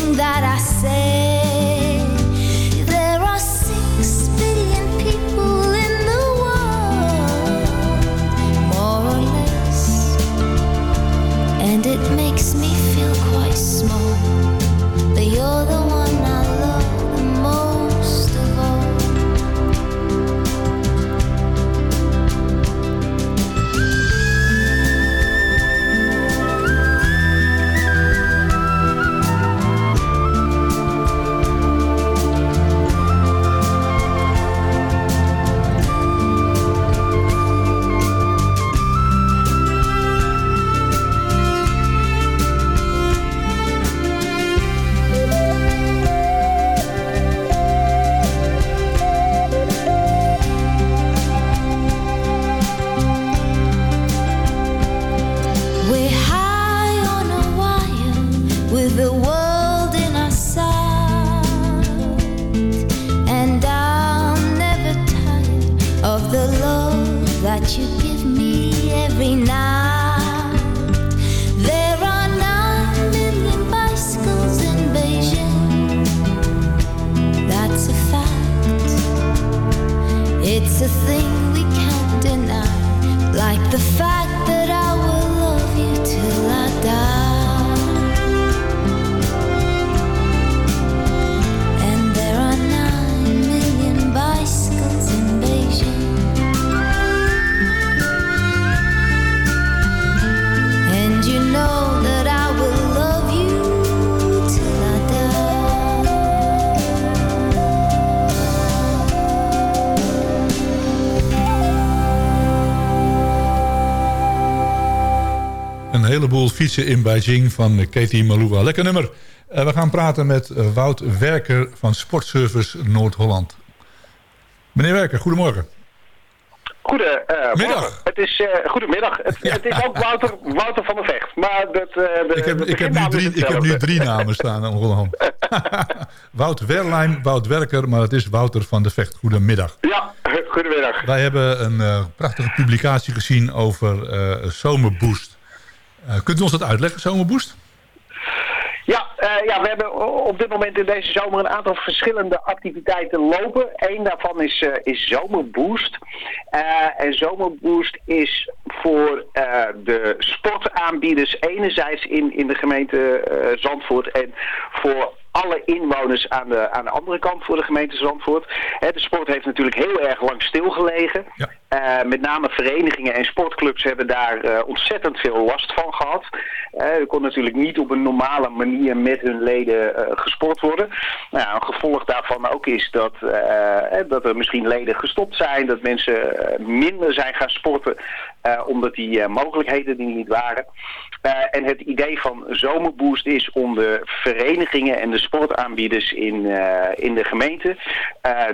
Fietsen in Beijing van Katie Malua. Lekker nummer. we gaan praten met Wout Werker van Sportservice Noord-Holland. Meneer Werker, goedemorgen. Goedemiddag. Uh, het is, uh, goedemiddag. Het, het, is ook Wouter, Wouter van der Vecht. Maar dat, uh, de, ik, heb, ik, heb nu drie, ik heb nu drie namen staan ongelooflijk. Wout Werlijn, Wout Werker, maar het is Wouter van der Vecht. Goedemiddag. Ja, goedemiddag. Wij hebben een prachtige publicatie gezien over Zomerboost. Kunt u ons dat uitleggen, Zomerboost? Ja, uh, ja, we hebben op dit moment in deze zomer een aantal verschillende activiteiten lopen. Eén daarvan is, uh, is Zomerboost. En Zomerboost is voor de sportaanbieders enerzijds in, in de gemeente Zandvoort en voor alle inwoners aan de, aan de andere kant voor de gemeente Zandvoort. de sport heeft natuurlijk heel erg lang stilgelegen. Ja. Uh, met name verenigingen en sportclubs hebben daar uh, ontzettend veel last van gehad. Uh, er kon natuurlijk niet op een normale manier met hun leden gesport worden. Nou, een gevolg daarvan ook is dat, dat er misschien leden gestopt zijn, dat mensen minder zijn gaan sporten omdat die mogelijkheden er niet waren. En het idee van Zomerboost is om de verenigingen en de sportaanbieders in, in de gemeente,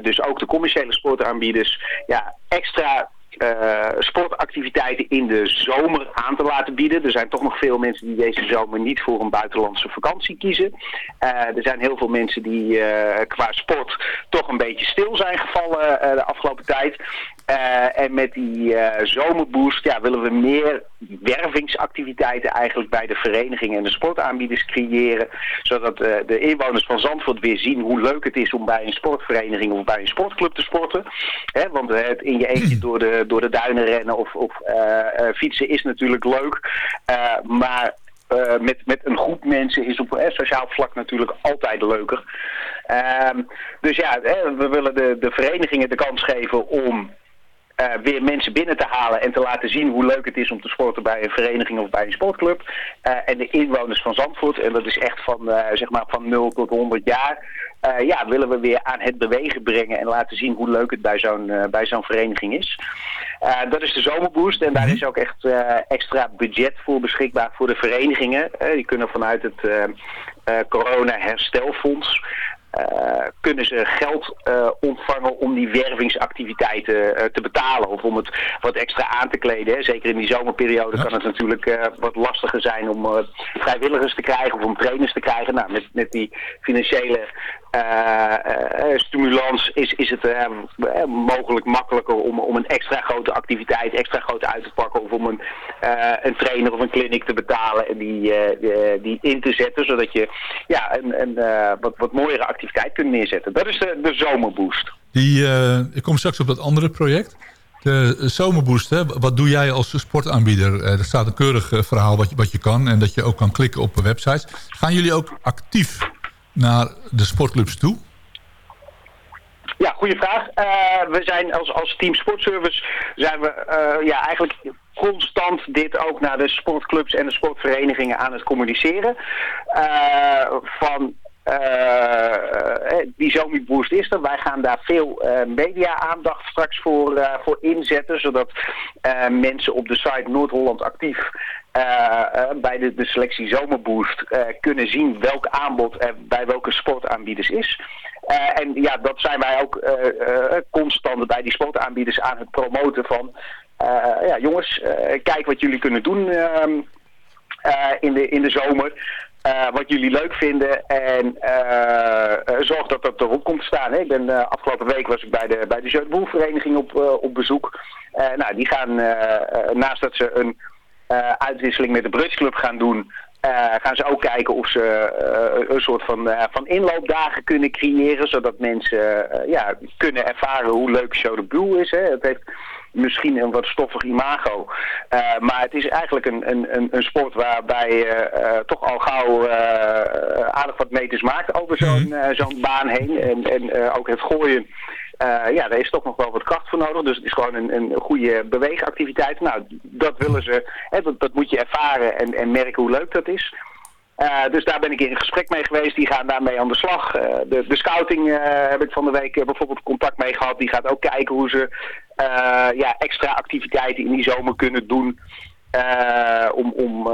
dus ook de commerciële sportaanbieders, ja, extra uh, sportactiviteiten in de zomer aan te laten bieden. Er zijn toch nog veel mensen die deze zomer niet voor een buitenlandse vakantie kiezen. Uh, er zijn heel veel mensen die uh, qua sport toch een beetje stil zijn gevallen de afgelopen tijd. en met die zomerboost ja, willen we meer wervingsactiviteiten eigenlijk bij de verenigingen en de sportaanbieders creëren. Zodat de inwoners van Zandvoort weer zien hoe leuk het is om bij een sportvereniging of bij een sportclub te sporten. want het in je eentje door de eh, door de duinen rennen of, eh, eh, fietsen is natuurlijk leuk. maar met, met een groep mensen is op sociaal vlak natuurlijk altijd leuker. Ehm, dus ja, we willen de, de verenigingen de kans geven om weer mensen binnen te halen en te laten zien hoe leuk het is om te sporten bij een vereniging of bij een sportclub. en de inwoners van Zandvoort, en dat is echt van, zeg maar van 0 tot 100 jaar, uh, ja, willen we weer aan het bewegen brengen en laten zien hoe leuk het bij zo'n uh, bij zo'n vereniging is. Uh, dat is de zomerboost en daar mhm. is ook echt extra budget voor beschikbaar voor de verenigingen. die kunnen vanuit het corona herstelfonds uh, kunnen ze geld uh, ontvangen om die wervingsactiviteiten uh, te betalen of om het wat extra aan te kleden. Hè. Zeker in die zomerperiode kan het natuurlijk wat lastiger zijn om vrijwilligers te krijgen of om trainers te krijgen. Nou, met, met die financiële stimulans is, is het mogelijk makkelijker om, om een extra grote activiteit extra groot uit te pakken of om een, een trainer of een kliniek te betalen en die, die in te zetten zodat je ja, een, een wat, wat mooiere activiteit kunnen neerzetten. Dat is de, de zomerboost. Die, ik kom straks op dat andere project. De zomerboost, hè? wat doe jij als sportaanbieder? Er staat een keurig verhaal wat je, wat je kan en dat je ook kan klikken op websites. Gaan jullie ook actief naar de sportclubs toe? Ja, goede vraag. we zijn als, als team sportservice zijn we ja, eigenlijk constant dit ook naar de sportclubs en de sportverenigingen aan het communiceren. van uh, die Zombie is er. Wij gaan daar veel media-aandacht straks voor, voor inzetten, zodat mensen op de site Noord-Holland actief bij de, de selectie Zomerboost kunnen zien welk aanbod er bij welke sportaanbieders is. en ja, dat zijn wij ook constant bij die sportaanbieders aan het promoten van... ja, jongens, kijk wat jullie kunnen doen ehm, in, de, in de zomer. Wat jullie leuk vinden en zorg dat dat erop komt staan. Hè. Ik ben, afgelopen week was ik bij de, bij de Jeugd vereniging op, op bezoek. nou, die gaan, naast dat ze een uitwisseling met de Brits Club gaan doen... gaan ze ook kijken of ze een soort van, van inloopdagen kunnen creëren... zodat mensen ja, kunnen ervaren hoe leuk Show de Boel is. Hè. Het heeft misschien een wat stoffig imago. Uh, maar het is eigenlijk een, een, een, sport waarbij je uh, toch al gauw uh, aardig wat meters maakt over zo'n mhm. zo'n baan heen. En, en ook het gooien. Ja, daar is toch nog wel wat kracht voor nodig. Dus het is gewoon een, een goede beweegactiviteit. Nou, dat willen ze. Hè, dat, dat moet je ervaren en, en merken hoe leuk dat is. Uh, dus daar ben ik in gesprek mee geweest. Die gaan daarmee aan de slag. Uh, de, de, scouting heb ik van de week bijvoorbeeld contact mee gehad. Die gaat ook kijken hoe ze ja, extra activiteiten in die zomer kunnen doen. Uh, om om uh,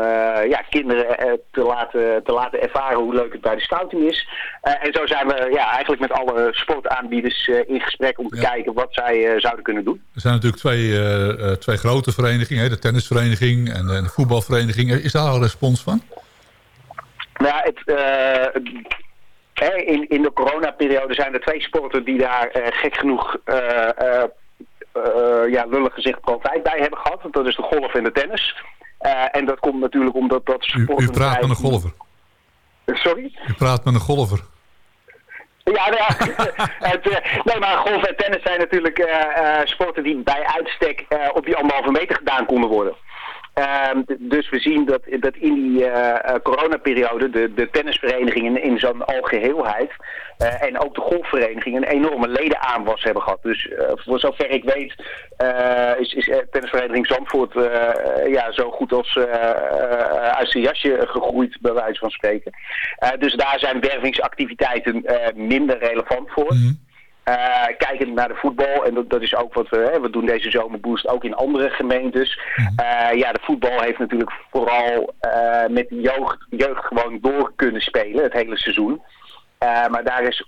ja, kinderen uh, te, laten, te laten ervaren hoe leuk het bij de scouting is. en zo zijn we ja, eigenlijk met alle sportaanbieders in gesprek om te ja. kijken wat zij zouden kunnen doen. Er zijn natuurlijk twee, twee grote verenigingen, de tennisvereniging en de voetbalvereniging. Is daar al respons van? Nou, het, in, in de coronaperiode zijn er twee sporten die daar gek genoeg ja, lullig gezegd profijt bij hebben gehad. Dat is de golf en de tennis. Uh, en dat komt natuurlijk omdat dat sport... U, u praat met een golfer. Sorry? U praat met een golfer. Ja, nou ja het, uh, nee, maar golf en tennis zijn natuurlijk uh, sporten die bij uitstek op die anderhalve meter gedaan konden worden. Uh, dus we zien dat, dat in die uh, coronaperiode de, de tennisverenigingen in zo'n algeheelheid uh, en ook de golfvereniging een enorme ledenaanwas hebben gehad. Dus voor zover ik weet is, is tennisvereniging Zandvoort ja, zo goed als uit zijn jasje gegroeid, bij wijze van spreken. dus daar zijn wervingsactiviteiten minder relevant voor. Uh, kijkend naar de voetbal, en dat, dat is ook wat we, hè, we doen deze zomerboost ook in andere gemeentes. Uh, ja, de voetbal heeft natuurlijk vooral uh, met de jeugd, jeugd gewoon door kunnen spelen het hele seizoen. maar daar is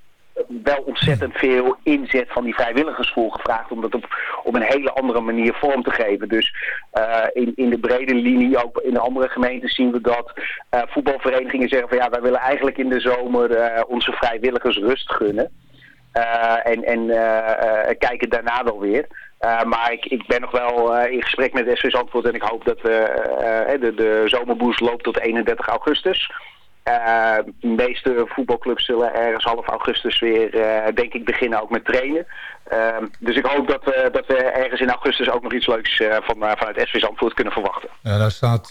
wel ontzettend veel inzet van die vrijwilligers voor gevraagd om dat op, op een hele andere manier vorm te geven. Dus uh, in, in de brede linie, ook in andere gemeenten zien we dat uh, voetbalverenigingen zeggen van ja, wij willen eigenlijk in de zomer uh, onze vrijwilligers rust gunnen. Uh, en en uh, kijken daarna wel weer. maar ik, ik ben nog wel in gesprek met SV Zandvoort en ik hoop dat we, de, de zomerboost loopt tot 31 augustus. de meeste voetbalclubs zullen ergens half augustus weer, denk ik, beginnen ook met trainen. dus ik hoop dat we, dat we ergens in augustus ook nog iets leuks van, vanuit SV Zandvoort kunnen verwachten. Ja, daar staat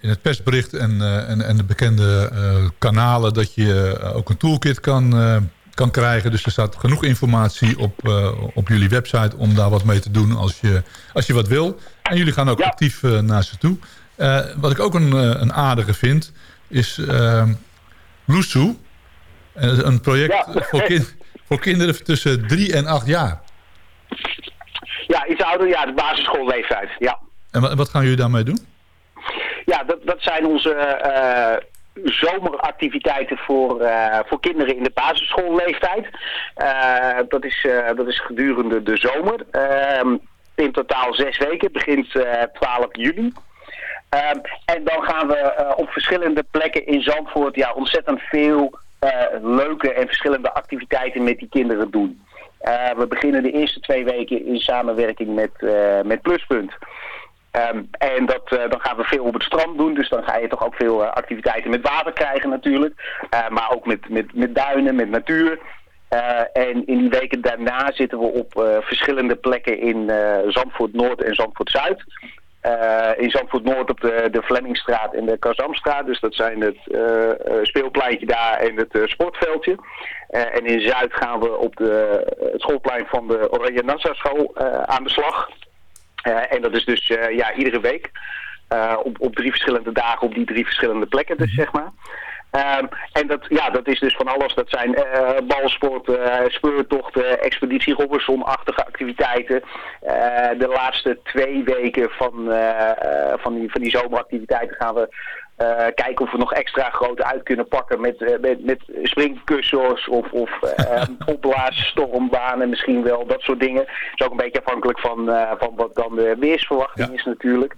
in het persbericht en, en, en de bekende kanalen dat je ook een toolkit kan kan krijgen. Dus er staat genoeg informatie op, uh, op jullie website om daar wat mee te doen als je, als je wat wil. En jullie gaan ook ja. actief uh, naar ze toe. Uh, wat ik ook een, een aardige vind, is Lusu. een project ja. voor, kind, voor kinderen tussen drie en acht jaar. Ja, iets ouder, ja, de basisschoolleeftijd, ja. En wat, wat gaan jullie daarmee doen? Ja, dat, dat zijn onze zomeractiviteiten voor, uh, voor kinderen in de basisschoolleeftijd. Uh, dat, is, uh, dat is gedurende de zomer. Ehm, in totaal zes weken, begint 12 juli. Ehm, en dan gaan we op verschillende plekken in Zandvoort ja, ontzettend veel leuke en verschillende activiteiten met die kinderen doen. we beginnen de eerste twee weken in samenwerking met, met Pluspunt. Um, en dat, uh, dan gaan we veel op het strand doen. Dus dan ga je toch ook veel uh, activiteiten met water krijgen natuurlijk. Uh, maar ook met, met, met duinen, met natuur. en in die weken daarna zitten we op verschillende plekken in Zandvoort Noord en Zandvoort Zuid. in Zandvoort Noord op de, de Flemmingstraat en de Kazamstraat. Dus dat zijn het speelpleintje daar en het sportveldje. en in Zuid gaan we op de, het schoolplein van de Oranje Nassau school aan de slag. Uh, en dat is dus uh, ja, iedere week. Uh, op, op drie verschillende dagen op die drie verschillende plekken dus, zeg maar. Um, en dat, ja, dat is dus van alles. Dat zijn uh, balsport, uh, speurtochten, expeditie Robinson-achtige activiteiten. Uh, de laatste twee weken van, van, die, van die zomeractiviteiten gaan we kijken of we nog extra groot uit kunnen pakken met, uh, met, met springkussens of, of uh, opblaasstormbanen misschien wel, dat soort dingen. Het is ook een beetje afhankelijk van, van wat dan de weersverwachting ja. is natuurlijk.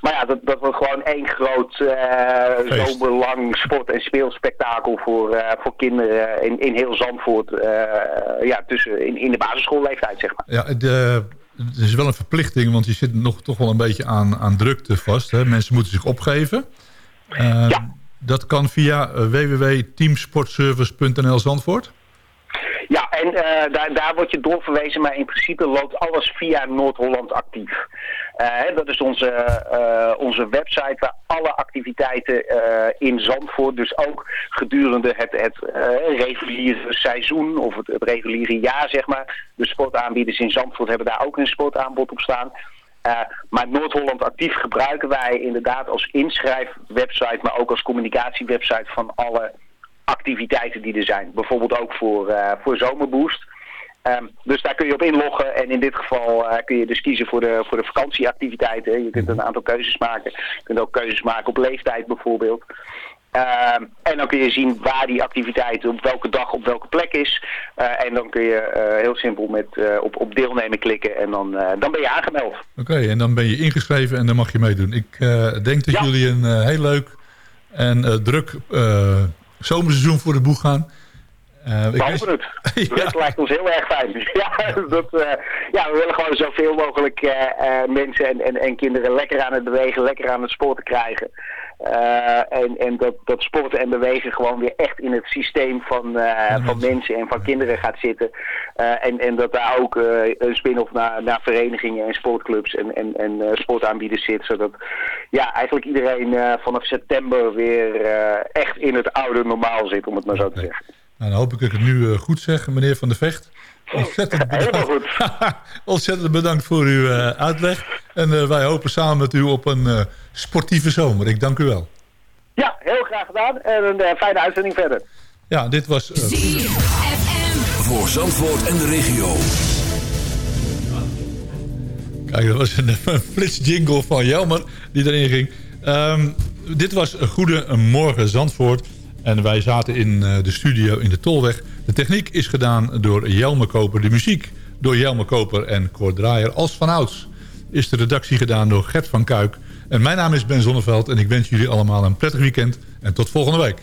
maar ja, dat, dat wordt gewoon één groot zomerlang sport- en speelspektakel voor, voor kinderen in, in heel Zandvoort. ja, tussen, in, in de basisschoolleeftijd zeg maar. Ja, de het is wel een verplichting, want je zit nog toch wel een beetje aan, aan drukte vast. Hè? Mensen moeten zich opgeven. Uh, ja. Dat kan via eh, www.teamsportservice.nl Zandvoort? Ja, en uh, daar, daar word je doorverwezen, maar in principe loopt alles via Noord-Holland actief. Uh, dat is onze, uh, onze website waar alle activiteiten in Zandvoort, dus ook gedurende het, het reguliere seizoen of het, reguliere jaar, zeg maar. De sportaanbieders in Zandvoort hebben daar ook een sportaanbod op staan. maar Noord-Holland Actief gebruiken wij inderdaad als inschrijfwebsite, maar ook als communicatiewebsite van alle activiteiten die er zijn. Bijvoorbeeld ook voor, voor Zomerboost. Ehm, dus daar kun je op inloggen en in dit geval kun je dus kiezen voor de, voor de vakantieactiviteiten. Je kunt een aantal keuzes maken. Je kunt ook keuzes maken op leeftijd bijvoorbeeld. Ehm, en dan kun je zien waar die activiteit op welke dag op welke plek is. Uh, en dan kun je uh, heel simpel met, uh, op, op deelnemen klikken en dan, dan ben je aangemeld. Oké, en dan ben je ingeschreven en dan mag je meedoen. Ik denk dat ja. jullie een heel leuk en druk zomerseizoen voor de boeg gaan. Uh, ik wist... het. ja. Dat lijkt ons heel erg fijn. ja, dat, uh, ja, we willen gewoon zoveel mogelijk uh, mensen en, en, en kinderen lekker aan het bewegen, lekker aan het sporten krijgen. en en dat, dat sporten en bewegen gewoon weer echt in het systeem van, van mensen en van kinderen gaat zitten. en, en dat daar ook een spin-off naar, naar verenigingen en sportclubs en, en, en sportaanbieders zit. Zodat ja, eigenlijk iedereen vanaf september weer echt in het oude normaal zit, om het maar zo te zeggen. Nou, dan hoop ik dat ik het nu uh, goed zeg, meneer Van der Vecht. Ontzettend bedankt, ontzettend bedankt voor uw uh, uitleg. En uh, wij hopen samen met u op een sportieve zomer. Ik dank u wel. Ja, heel graag gedaan. En een fijne uitzending verder. Ja, dit was... voor Zandvoort en de regio. Kijk, dat was een, een flits jingle van Jelmer die erin ging. Um, dit was Goedemorgen Zandvoort. En wij zaten in eh, de studio in de Tolweg. De techniek is gedaan door Jelme Koper. De muziek door Jelme Koper en Cor Draaier. Als vanouds is de redactie gedaan door Gert van Kuik. En mijn naam is Ben Zonneveld en ik wens jullie allemaal een prettig weekend. En tot volgende week.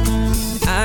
I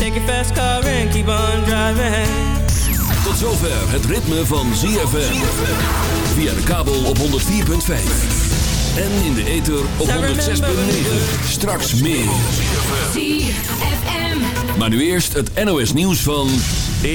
Take your fast car and keep on driving. Tot zover het ritme van ZFM. Via de kabel op 104.5. En in de ether op 106.9. Straks meer. ZFM. Maar nu eerst het NOS nieuws van...